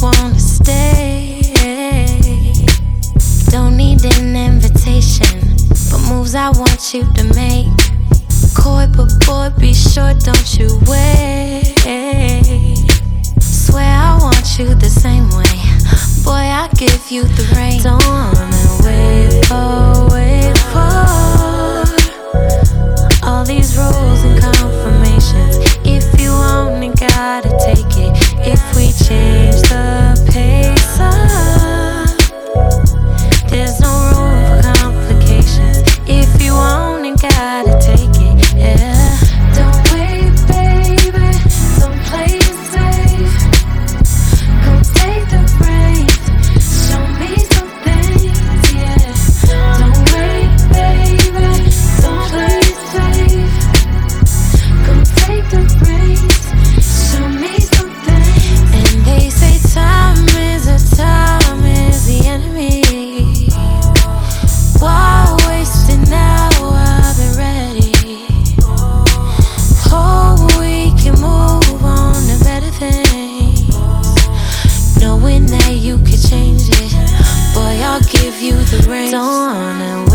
wanna stay. Don't need an invitation, moves I want you to make. But boy, be sure don't you wait. Swear I want you the same way. Boy, I give you the rain. give you the rain. Don't wanna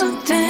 something.